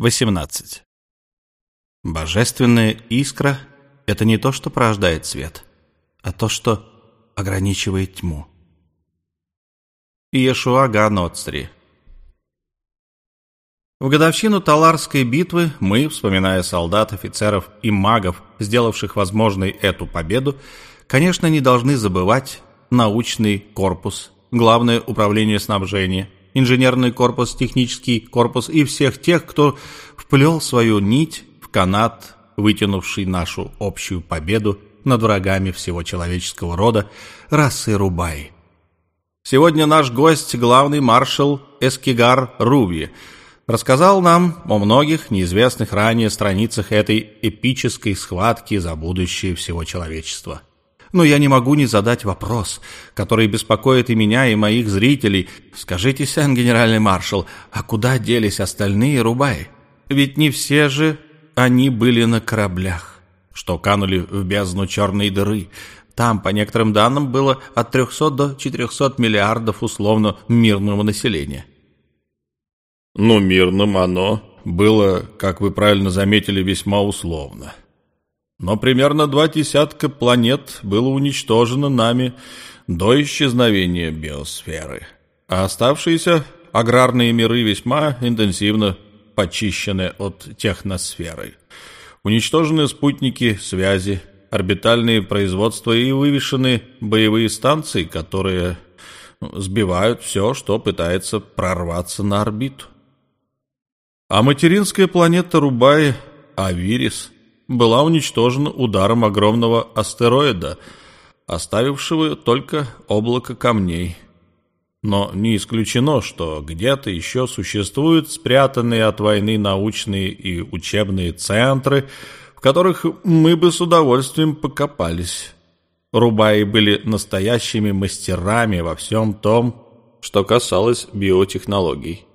18. Божественная искра — это не то, что порождает свет, а то, что ограничивает тьму. Иешуа Ганоцри В годовщину Таларской битвы мы, вспоминая солдат, офицеров и магов, сделавших возможной эту победу, конечно, не должны забывать научный корпус, главное управление снабжения — инженерный корпус, технический корпус и всех тех, кто вплел свою нить в канат, вытянувший нашу общую победу над врагами всего человеческого рода, расы Рубай. Сегодня наш гость, главный маршал Эскигар Руби, рассказал нам о многих неизвестных ранее страницах этой эпической схватки за будущее всего человечества. Но я не могу не задать вопрос, который беспокоит и меня, и моих зрителей. Скажите, сен генеральный маршал, а куда делись остальные рубаи? Ведь не все же они были на кораблях, что канули в бездну черной дыры. Там, по некоторым данным, было от 300 до 400 миллиардов условно мирного населения. Ну, мирным оно было, как вы правильно заметили, весьма условно но примерно два десятка планет было уничтожено нами до исчезновения биосферы, а оставшиеся аграрные миры весьма интенсивно почищены от техносферы. Уничтожены спутники связи, орбитальные производства и вывешены боевые станции, которые сбивают все, что пытается прорваться на орбиту. А материнская планета Рубай, Авирис, была уничтожена ударом огромного астероида, оставившего только облако камней. Но не исключено, что где-то еще существуют спрятанные от войны научные и учебные центры, в которых мы бы с удовольствием покопались. Рубаи были настоящими мастерами во всем том, что касалось биотехнологий.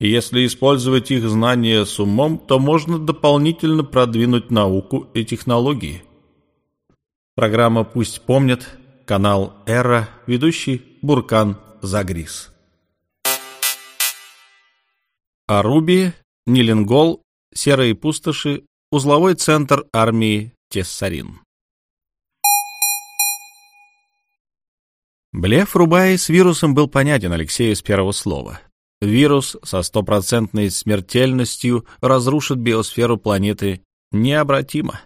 И если использовать их знания с умом, то можно дополнительно продвинуть науку и технологии. Программа «Пусть помнят», канал «Эра», ведущий Буркан Загрис. Аруби, Нилингол, Серые пустоши, узловой центр армии Тессарин. Блеф Рубаи с вирусом был понятен Алексею с первого слова. Вирус со стопроцентной смертельностью разрушит биосферу планеты необратимо.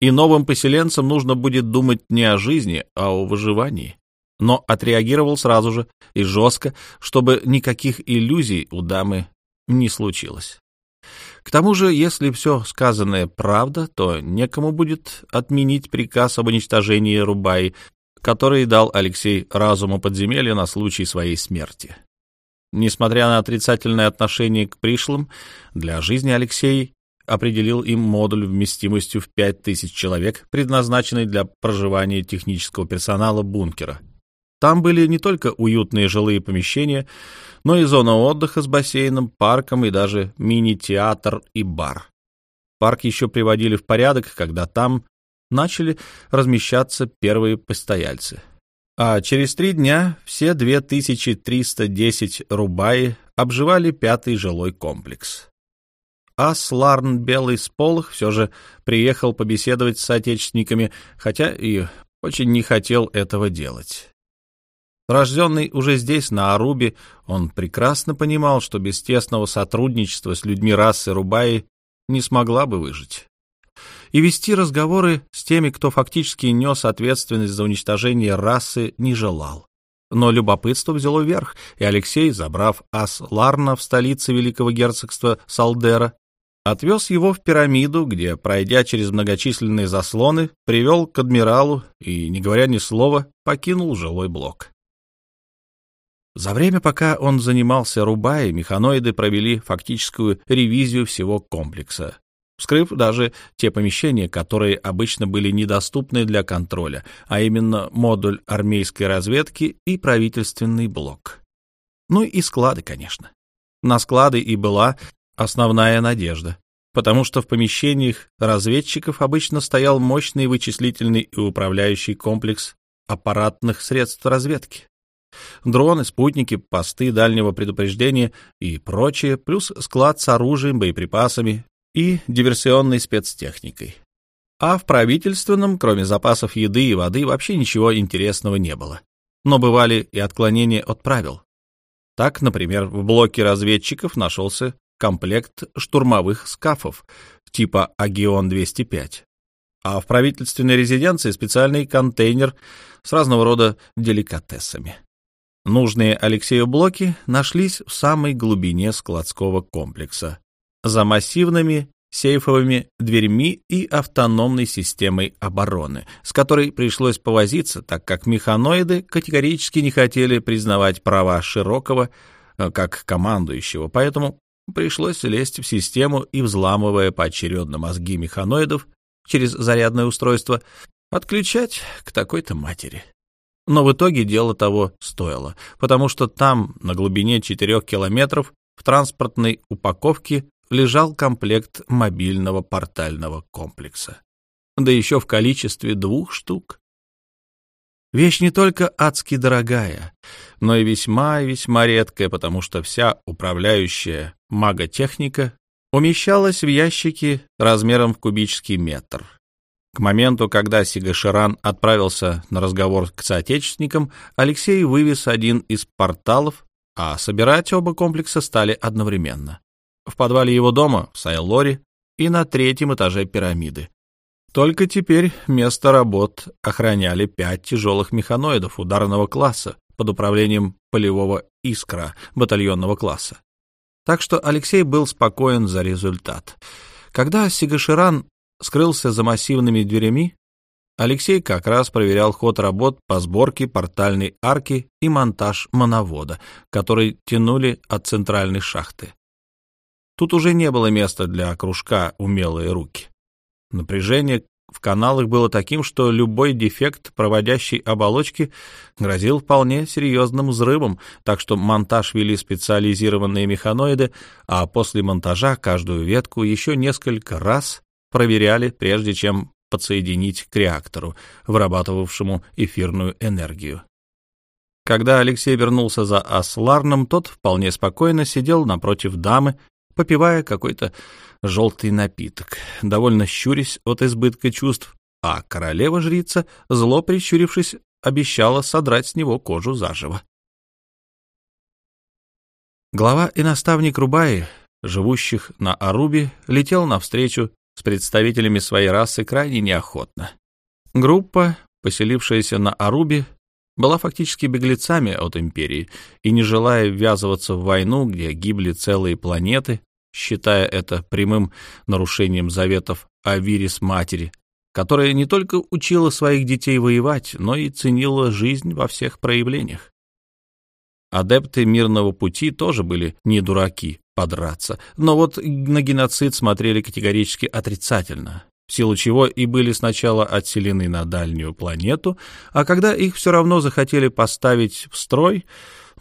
И новым поселенцам нужно будет думать не о жизни, а о выживании. Но отреагировал сразу же и жестко, чтобы никаких иллюзий у дамы не случилось. К тому же, если все сказанное правда, то некому будет отменить приказ об уничтожении Рубаи, который дал Алексей разуму подземелья на случай своей смерти. Несмотря на отрицательное отношение к пришлым, для жизни Алексей определил им модуль вместимостью в 5000 человек, предназначенный для проживания технического персонала бункера. Там были не только уютные жилые помещения, но и зона отдыха с бассейном, парком и даже мини-театр и бар. Парк еще приводили в порядок, когда там начали размещаться первые постояльцы — а через три дня все 2310 рубаи обживали пятый жилой комплекс. Асларн Белый Сполох все же приехал побеседовать с соотечественниками, хотя и очень не хотел этого делать. Рожденный уже здесь, на Арубе, он прекрасно понимал, что без тесного сотрудничества с людьми расы Рубаи не смогла бы выжить и вести разговоры с теми, кто фактически нес ответственность за уничтожение расы, не желал. Но любопытство взяло верх, и Алексей, забрав ас Ларна в столице Великого герцогства Салдера, отвез его в пирамиду, где, пройдя через многочисленные заслоны, привел к адмиралу и, не говоря ни слова, покинул жилой блок. За время, пока он занимался Рубай, механоиды провели фактическую ревизию всего комплекса, вскрыв даже те помещения, которые обычно были недоступны для контроля, а именно модуль армейской разведки и правительственный блок. Ну и склады, конечно. На склады и была основная надежда, потому что в помещениях разведчиков обычно стоял мощный вычислительный и управляющий комплекс аппаратных средств разведки. Дроны, спутники, посты дальнего предупреждения и прочее, плюс склад с оружием, боеприпасами и диверсионной спецтехникой. А в правительственном, кроме запасов еды и воды, вообще ничего интересного не было. Но бывали и отклонения от правил. Так, например, в блоке разведчиков нашелся комплект штурмовых скафов типа «Агион-205», а в правительственной резиденции специальный контейнер с разного рода деликатесами. Нужные Алексею блоки нашлись в самой глубине складского комплекса, за массивными сейфовыми дверьми и автономной системой обороны, с которой пришлось повозиться, так как механоиды категорически не хотели признавать права Широкого э, как командующего, поэтому пришлось лезть в систему и, взламывая поочередно мозги механоидов через зарядное устройство, отключать к такой-то матери. Но в итоге дело того стоило, потому что там, на глубине 4 километров, в транспортной упаковке лежал комплект мобильного портального комплекса. Да еще в количестве двух штук. Вещь не только адски дорогая, но и весьма и весьма редкая, потому что вся управляющая маготехника умещалась в ящике размером в кубический метр. К моменту, когда Сигаширан отправился на разговор к соотечественникам, Алексей вывез один из порталов, а собирать оба комплекса стали одновременно в подвале его дома в Сайлоре и на третьем этаже пирамиды. Только теперь место работ охраняли пять тяжелых механоидов ударного класса под управлением полевого «Искра» батальонного класса. Так что Алексей был спокоен за результат. Когда Сигаширан скрылся за массивными дверями, Алексей как раз проверял ход работ по сборке портальной арки и монтаж моновода, который тянули от центральной шахты. Тут уже не было места для кружка «умелые руки». Напряжение в каналах было таким, что любой дефект проводящей оболочки грозил вполне серьезным взрывом, так что монтаж вели специализированные механоиды, а после монтажа каждую ветку еще несколько раз проверяли, прежде чем подсоединить к реактору, вырабатывавшему эфирную энергию. Когда Алексей вернулся за Асларном, тот вполне спокойно сидел напротив дамы попивая какой-то желтый напиток, довольно щурясь от избытка чувств, а королева-жрица, зло прищурившись, обещала содрать с него кожу заживо. Глава и наставник Рубаи, живущих на Арубе, летел навстречу с представителями своей расы крайне неохотно. Группа, поселившаяся на Арубе, была фактически беглецами от империи и, не желая ввязываться в войну, где гибли целые планеты, считая это прямым нарушением заветов Авирис матери, которая не только учила своих детей воевать, но и ценила жизнь во всех проявлениях. Адепты мирного пути тоже были не дураки подраться, но вот на геноцид смотрели категорически отрицательно, в силу чего и были сначала отселены на дальнюю планету, а когда их все равно захотели поставить в строй,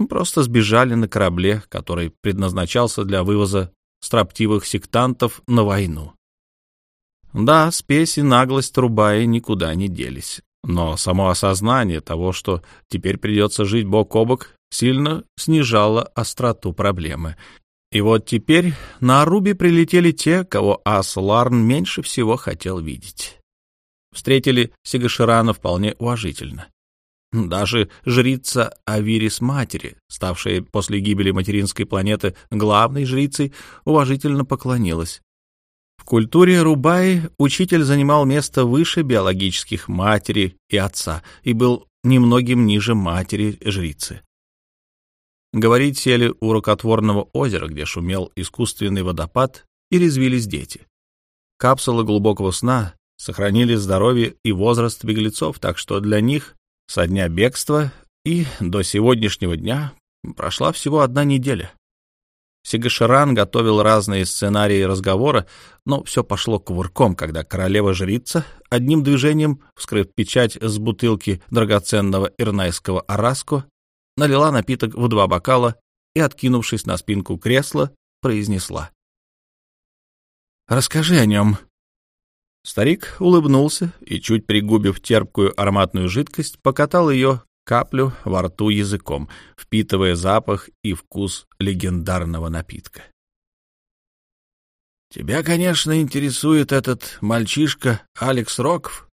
просто сбежали на корабле, который предназначался для вывоза строптивых сектантов на войну. Да, спесь и наглость Рубаи никуда не делись, но само осознание того, что теперь придется жить бок о бок, сильно снижало остроту проблемы, и вот теперь на Арубе прилетели те, кого Асларн меньше всего хотел видеть. Встретили Сигаширана вполне уважительно. Даже жрица Авирис Матери, ставшая после гибели материнской планеты главной жрицей, уважительно поклонилась. В культуре Рубаи учитель занимал место выше биологических матери и отца и был немногим ниже матери жрицы. Говорить сели у рукотворного озера, где шумел искусственный водопад, и резвились дети. Капсулы глубокого сна сохранили здоровье и возраст беглецов, так что для них со дня бегства и до сегодняшнего дня прошла всего одна неделя. Сигаширан готовил разные сценарии разговора, но все пошло кувырком, когда королева-жрица, одним движением, вскрыв печать с бутылки драгоценного ирнайского араско, налила напиток в два бокала и, откинувшись на спинку кресла, произнесла. «Расскажи о нем». Старик улыбнулся и, чуть пригубив терпкую ароматную жидкость, покатал ее каплю во рту языком, впитывая запах и вкус легендарного напитка. «Тебя, конечно, интересует этот мальчишка Алекс Роков?»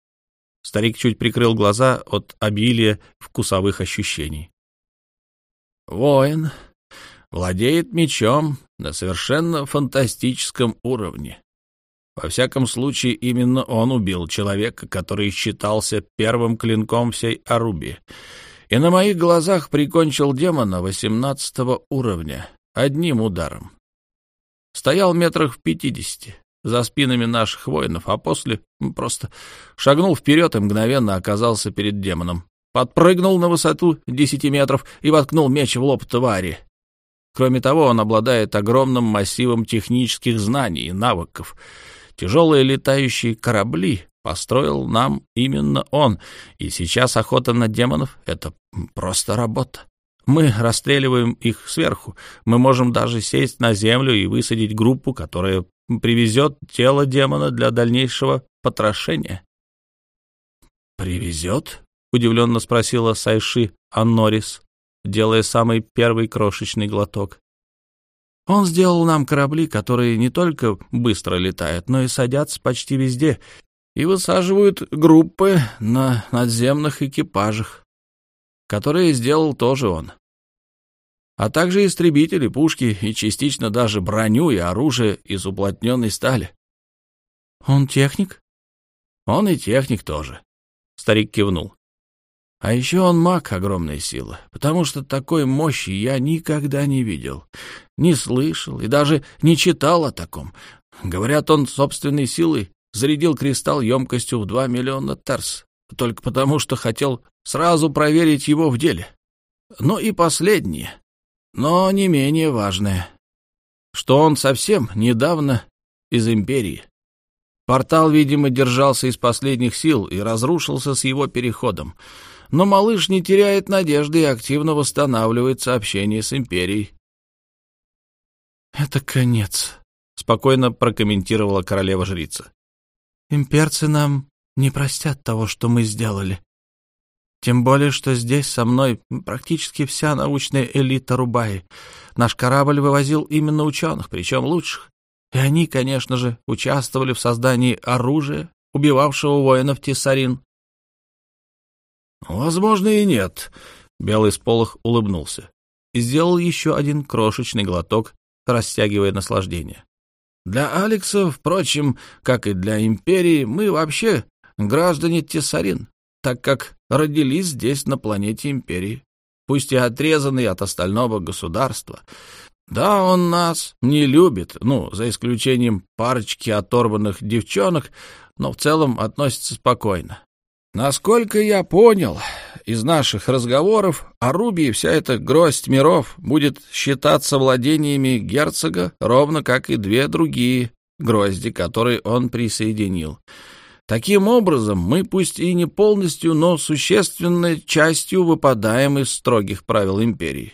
Старик чуть прикрыл глаза от обилия вкусовых ощущений. «Воин, владеет мечом на совершенно фантастическом уровне. Во всяком случае, именно он убил человека, который считался первым клинком всей Аруби. И на моих глазах прикончил демона восемнадцатого уровня одним ударом. Стоял метрах в пятидесяти за спинами наших воинов, а после просто шагнул вперед и мгновенно оказался перед демоном. Подпрыгнул на высоту десяти метров и воткнул меч в лоб твари. Кроме того, он обладает огромным массивом технических знаний и навыков — Тяжелые летающие корабли построил нам именно он, и сейчас охота на демонов — это просто работа. Мы расстреливаем их сверху. Мы можем даже сесть на землю и высадить группу, которая привезет тело демона для дальнейшего потрошения. «Привезет?» — удивленно спросила Сайши Аннорис, делая самый первый крошечный глоток. Он сделал нам корабли, которые не только быстро летают, но и садятся почти везде и высаживают группы на надземных экипажах, которые сделал тоже он. А также истребители, пушки и частично даже броню и оружие из уплотненной стали. Он техник? Он и техник тоже. Старик кивнул. А еще он маг огромной силы, потому что такой мощи я никогда не видел, не слышал и даже не читал о таком. Говорят, он собственной силой зарядил кристалл емкостью в два миллиона терс, только потому что хотел сразу проверить его в деле. Ну и последнее, но не менее важное, что он совсем недавно из Империи. Портал, видимо, держался из последних сил и разрушился с его переходом — но малыш не теряет надежды и активно восстанавливает сообщение с Империей. «Это конец», — спокойно прокомментировала королева-жрица. «Имперцы нам не простят того, что мы сделали. Тем более, что здесь со мной практически вся научная элита Рубаи. Наш корабль вывозил именно ученых, причем лучших. И они, конечно же, участвовали в создании оружия, убивавшего воинов Тессарин. «Возможно, и нет», — Белый Сполох улыбнулся и сделал еще один крошечный глоток, растягивая наслаждение. «Для Алекса, впрочем, как и для Империи, мы вообще граждане Тессарин, так как родились здесь, на планете Империи, пусть и отрезанные от остального государства. Да, он нас не любит, ну, за исключением парочки оторванных девчонок, но в целом относится спокойно. Насколько я понял из наших разговоров, Арубии вся эта гроздь миров будет считаться владениями герцога, ровно как и две другие грозди, которые он присоединил. Таким образом, мы пусть и не полностью, но существенной частью выпадаем из строгих правил империи.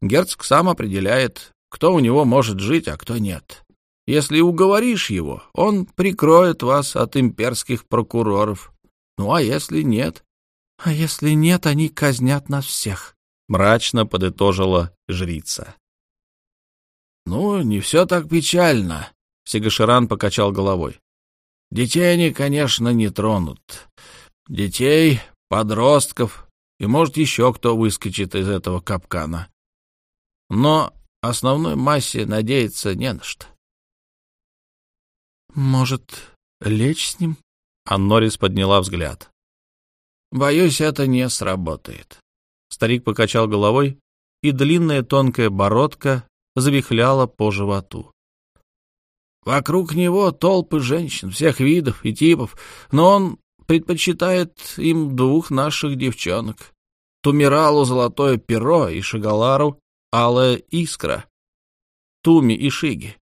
Герцог сам определяет, кто у него может жить, а кто нет. Если уговоришь его, он прикроет вас от имперских прокуроров. Ну, а если нет? А если нет, они казнят нас всех, — мрачно подытожила жрица. Ну, не все так печально, — Сигаширан покачал головой. Детей они, конечно, не тронут. Детей, подростков и, может, еще кто выскочит из этого капкана. Но основной массе надеяться не на что. «Может, лечь с ним?» Аннорис подняла взгляд. «Боюсь, это не сработает». Старик покачал головой, и длинная тонкая бородка завихляла по животу. Вокруг него толпы женщин всех видов и типов, но он предпочитает им двух наших девчонок. Тумиралу золотое перо и Шагалару алая искра. Туми и Шиги.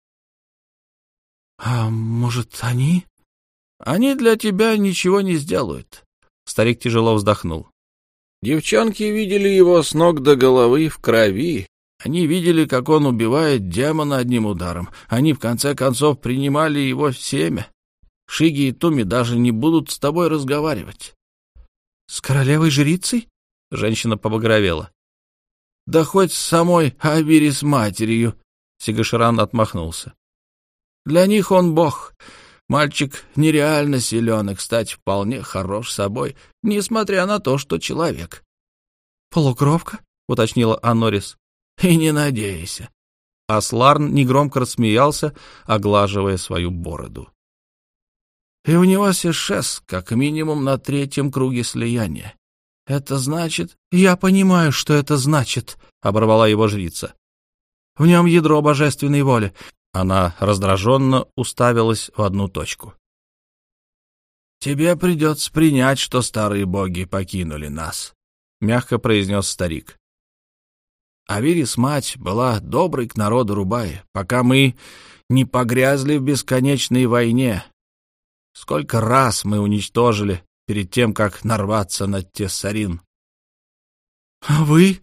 — А может, они? Они для тебя ничего не сделают. Старик тяжело вздохнул. Девчонки видели его с ног до головы в крови. Они видели, как он убивает демона одним ударом. Они, в конце концов, принимали его семя. Шиги и Туми даже не будут с тобой разговаривать. — С королевой-жрицей? Женщина побагровела. «Да хоть с самой Авири с матерью!» Сигаширан отмахнулся. «Для них он бог. Мальчик нереально силен и, кстати, вполне хорош собой, несмотря на то, что человек». «Полукровка?» — уточнила Анорис. «И не надейся». Асларн негромко рассмеялся, оглаживая свою бороду. «И у него сишес, как минимум на третьем круге слияния. Это значит...» «Я понимаю, что это значит», — оборвала его жрица. «В нем ядро божественной воли. Она раздраженно уставилась в одну точку. «Тебе придется принять, что старые боги покинули нас», — мягко произнес старик. Авирис мать была доброй к народу Рубаи, пока мы не погрязли в бесконечной войне. Сколько раз мы уничтожили перед тем, как нарваться на Тессарин. — А вы?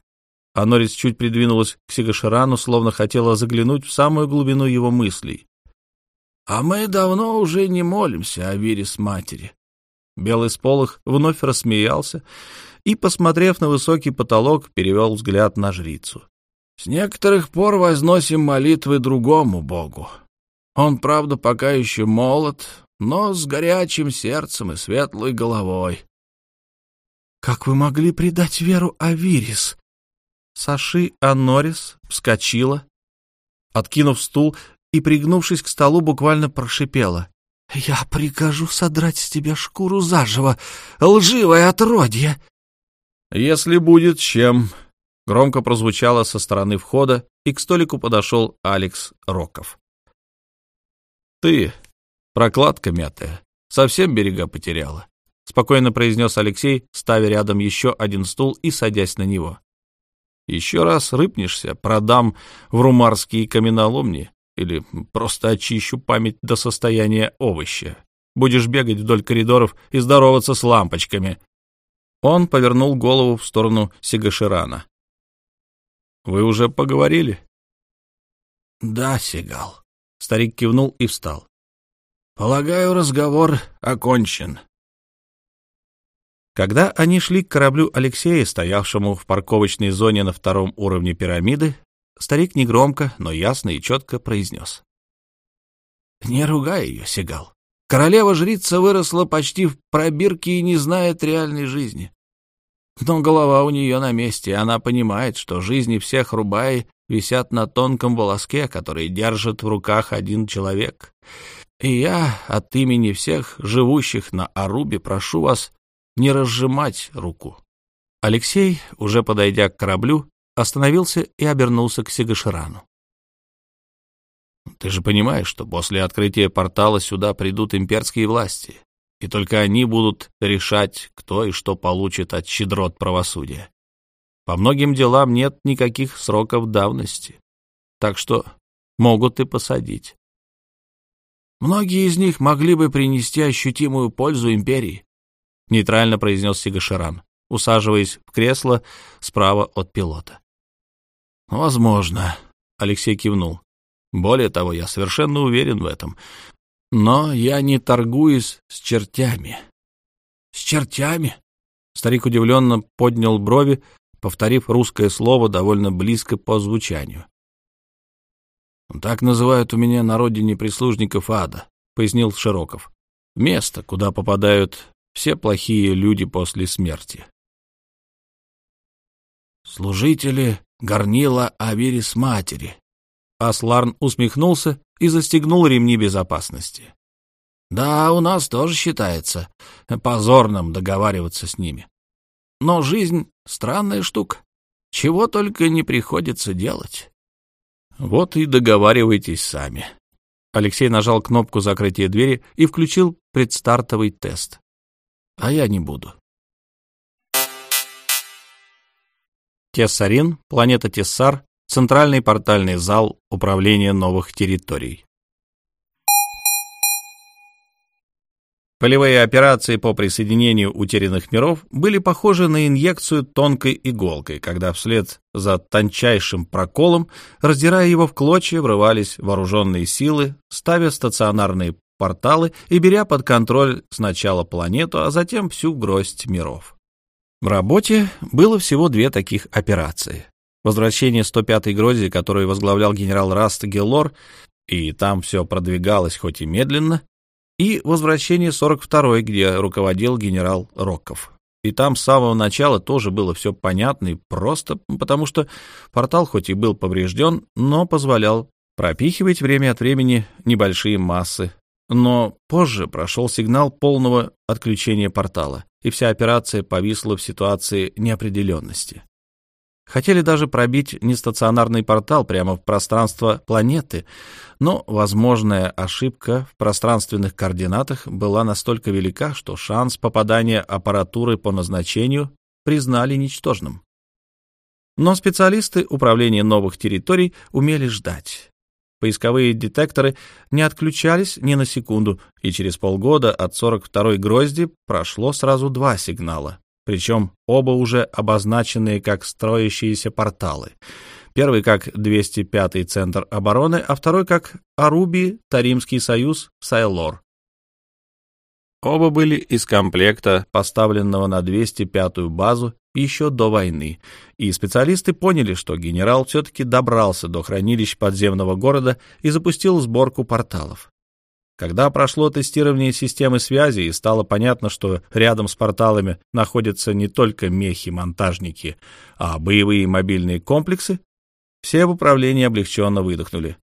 Анорис чуть придвинулась к Сигаширану, словно хотела заглянуть в самую глубину его мыслей. — А мы давно уже не молимся о вере с матери. Белый сполох вновь рассмеялся и, посмотрев на высокий потолок, перевел взгляд на жрицу. — С некоторых пор возносим молитвы другому богу. Он, правда, пока еще молод, но с горячим сердцем и светлой головой. — Как вы могли предать веру Авирис? Саши Анорис вскочила, откинув стул и, пригнувшись к столу, буквально прошипела. — Я прикажу содрать с тебя шкуру заживо, лживое отродье! — Если будет чем... Громко прозвучало со стороны входа, и к столику подошел Алекс Роков. — Ты, прокладка мятая, совсем берега потеряла, — спокойно произнес Алексей, ставя рядом еще один стул и садясь на него. Еще раз рыпнешься, продам в румарские каменоломни или просто очищу память до состояния овоща. Будешь бегать вдоль коридоров и здороваться с лампочками. Он повернул голову в сторону Сигаширана. «Вы уже поговорили?» «Да, Сигал». Старик кивнул и встал. «Полагаю, разговор окончен. Когда они шли к кораблю Алексея, стоявшему в парковочной зоне на втором уровне пирамиды, старик негромко, но ясно и четко произнес. «Не ругай ее, Сигал. Королева-жрица выросла почти в пробирке и не знает реальной жизни. Но голова у нее на месте, и она понимает, что жизни всех Рубаи висят на тонком волоске, который держит в руках один человек. И я от имени всех живущих на Арубе прошу вас не разжимать руку. Алексей, уже подойдя к кораблю, остановился и обернулся к Сигаширану. «Ты же понимаешь, что после открытия портала сюда придут имперские власти, и только они будут решать, кто и что получит от щедрот правосудия. По многим делам нет никаких сроков давности, так что могут и посадить. Многие из них могли бы принести ощутимую пользу империи, — нейтрально произнес Сигаширан, усаживаясь в кресло справа от пилота. «Возможно», — Алексей кивнул. «Более того, я совершенно уверен в этом. Но я не торгуюсь с чертями». «С чертями?» Старик удивленно поднял брови, повторив русское слово довольно близко по звучанию. «Так называют у меня на родине прислужников ада», — пояснил Широков. «Место, куда попадают все плохие люди после смерти. Служители горнила Авирис матери. Асларн усмехнулся и застегнул ремни безопасности. Да, у нас тоже считается позорным договариваться с ними. Но жизнь — странная штука. Чего только не приходится делать. Вот и договаривайтесь сами. Алексей нажал кнопку закрытия двери и включил предстартовый тест а я не буду. Тессарин, планета Тессар, центральный портальный зал управления новых территорий. Полевые операции по присоединению утерянных миров были похожи на инъекцию тонкой иголкой, когда вслед за тончайшим проколом, раздирая его в клочья, врывались вооруженные силы, ставя стационарные порталы и беря под контроль сначала планету, а затем всю гроздь миров. В работе было всего две таких операции. Возвращение 105-й Грози, которую возглавлял генерал Раст Геллор, и там все продвигалось хоть и медленно, и возвращение 42-й, где руководил генерал Рокков. И там с самого начала тоже было все понятно и просто, потому что портал хоть и был поврежден, но позволял пропихивать время от времени небольшие массы. Но позже прошел сигнал полного отключения портала, и вся операция повисла в ситуации неопределенности. Хотели даже пробить нестационарный портал прямо в пространство планеты, но возможная ошибка в пространственных координатах была настолько велика, что шанс попадания аппаратуры по назначению признали ничтожным. Но специалисты управления новых территорий умели ждать. Поисковые детекторы не отключались ни на секунду, и через полгода от 42-й грозди прошло сразу два сигнала причем оба уже обозначенные как строящиеся порталы. Первый как 205-й Центр обороны, а второй как Аруби, Таримский союз, Сайлор. Оба были из комплекта, поставленного на 205-ю базу еще до войны, и специалисты поняли, что генерал все-таки добрался до хранилищ подземного города и запустил сборку порталов. Когда прошло тестирование системы связи и стало понятно, что рядом с порталами находятся не только мехи-монтажники, а боевые мобильные комплексы, все в управлении облегченно выдохнули.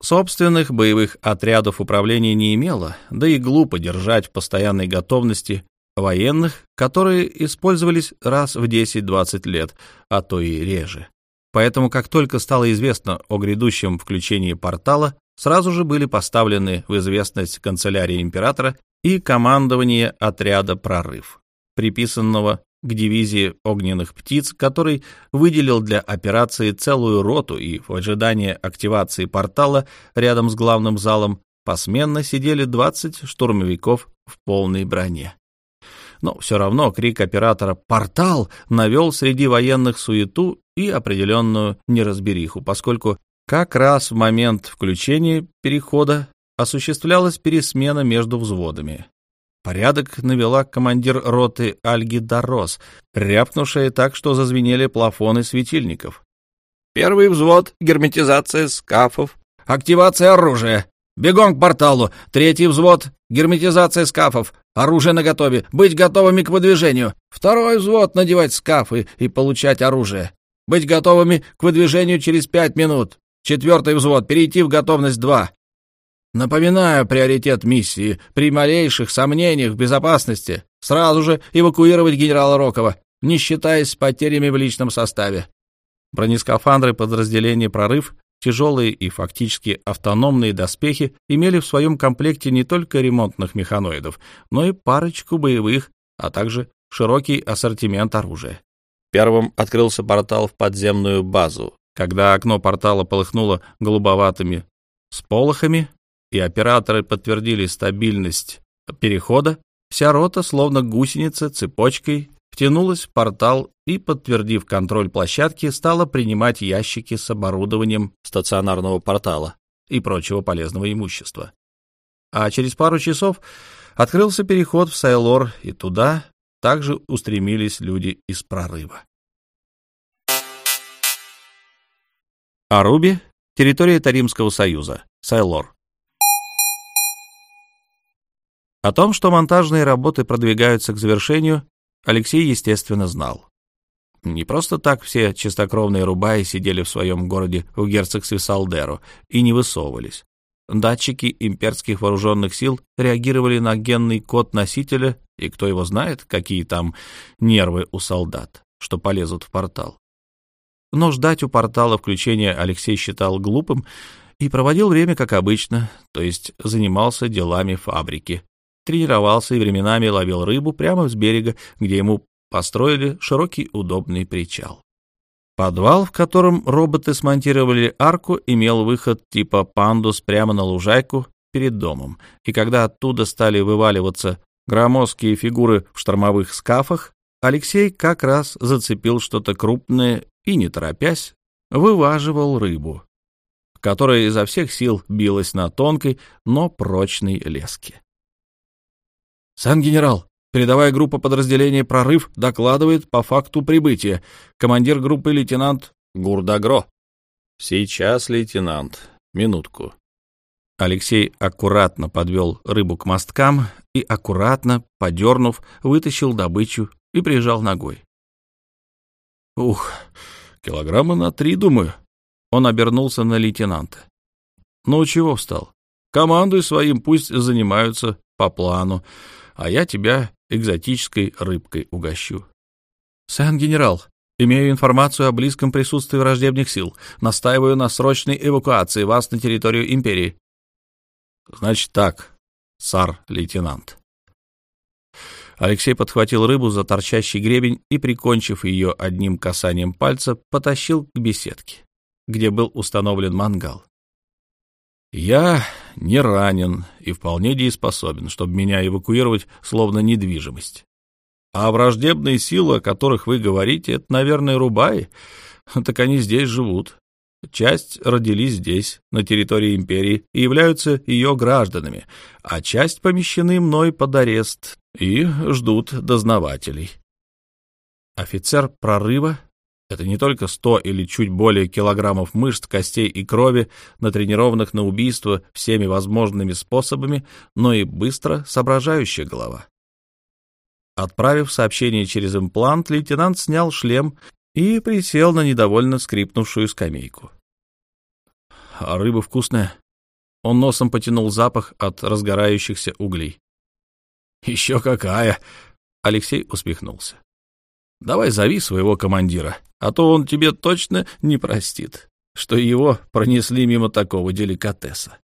Собственных боевых отрядов управления не имело, да и глупо держать в постоянной готовности военных, которые использовались раз в 10-20 лет, а то и реже. Поэтому, как только стало известно о грядущем включении портала, сразу же были поставлены в известность канцелярии императора и командование отряда «Прорыв», приписанного к дивизии огненных птиц, который выделил для операции целую роту и в ожидании активации портала рядом с главным залом посменно сидели 20 штурмовиков в полной броне. Но все равно крик оператора «Портал!» навел среди военных суету и определенную неразбериху, поскольку как раз в момент включения перехода осуществлялась пересмена между взводами. Порядок навела командир роты Альги Дорос, рявкнувшая так, что зазвенели плафоны светильников. «Первый взвод — герметизация скафов. Активация оружия. Бегом к порталу. Третий взвод — герметизация скафов. Оружие наготове. Быть готовыми к выдвижению. Второй взвод — надевать скафы и получать оружие. Быть готовыми к выдвижению через пять минут. Четвертый взвод, перейти в готовность 2. Напоминаю приоритет миссии. При малейших сомнениях в безопасности сразу же эвакуировать генерала Рокова, не считаясь потерями в личном составе. Бронескафандры подразделения «Прорыв», тяжелые и фактически автономные доспехи имели в своем комплекте не только ремонтных механоидов, но и парочку боевых, а также широкий ассортимент оружия. Первым открылся портал в подземную базу, когда окно портала полыхнуло голубоватыми сполохами, и операторы подтвердили стабильность перехода, вся рота, словно гусеница, цепочкой втянулась в портал и, подтвердив контроль площадки, стала принимать ящики с оборудованием стационарного портала и прочего полезного имущества. А через пару часов открылся переход в Сайлор, и туда также устремились люди из прорыва. Аруби — территория Таримского союза, Сайлор. О том, что монтажные работы продвигаются к завершению, Алексей, естественно, знал. Не просто так все чистокровные рубаи сидели в своем городе в герцогстве Салдеро и не высовывались. Датчики имперских вооруженных сил реагировали на генный код носителя, и кто его знает, какие там нервы у солдат, что полезут в портал. Но ждать у портала включения Алексей считал глупым и проводил время как обычно, то есть занимался делами фабрики. Тренировался и временами ловил рыбу прямо с берега, где ему построили широкий удобный причал. Подвал, в котором роботы смонтировали арку, имел выход типа пандус прямо на лужайку перед домом, и когда оттуда стали вываливаться громоздкие фигуры в штормовых скафах, Алексей как раз зацепил что-то крупное и, не торопясь, вываживал рыбу, которая изо всех сил билась на тонкой, но прочной леске. «Сан-генерал, Передовая группа подразделения «Прорыв» докладывает по факту прибытия. Командир группы лейтенант Гурдагро. Сейчас, лейтенант. Минутку. Алексей аккуратно подвел рыбу к мосткам и, аккуратно, подернув, вытащил добычу и прижал ногой. «Ух, килограмма на три, думаю». Он обернулся на лейтенанта. «Ну, чего встал? Командуй своим, пусть занимаются по плану, а я тебя экзотической рыбкой угощу». «Сэн-генерал, имею информацию о близком присутствии враждебных сил. Настаиваю на срочной эвакуации вас на территорию империи. Значит так, сар-лейтенант. Алексей подхватил рыбу за торчащий гребень и, прикончив ее одним касанием пальца, потащил к беседке, где был установлен мангал. «Я не ранен и вполне дееспособен, чтобы меня эвакуировать словно недвижимость. А враждебные силы, о которых вы говорите, это, наверное, рубаи, так они здесь живут. Часть родились здесь, на территории империи, и являются ее гражданами, а часть помещены мной под арест и ждут дознавателей. Офицер прорыва — это не только сто или чуть более килограммов мышц, костей и крови, натренированных на убийство всеми возможными способами, но и быстро соображающая голова. Отправив сообщение через имплант, лейтенант снял шлем и присел на недовольно скрипнувшую скамейку. «А рыба вкусная?» Он носом потянул запах от разгорающихся углей. «Еще какая!» — Алексей усмехнулся. «Давай зови своего командира, а то он тебе точно не простит, что его пронесли мимо такого деликатеса».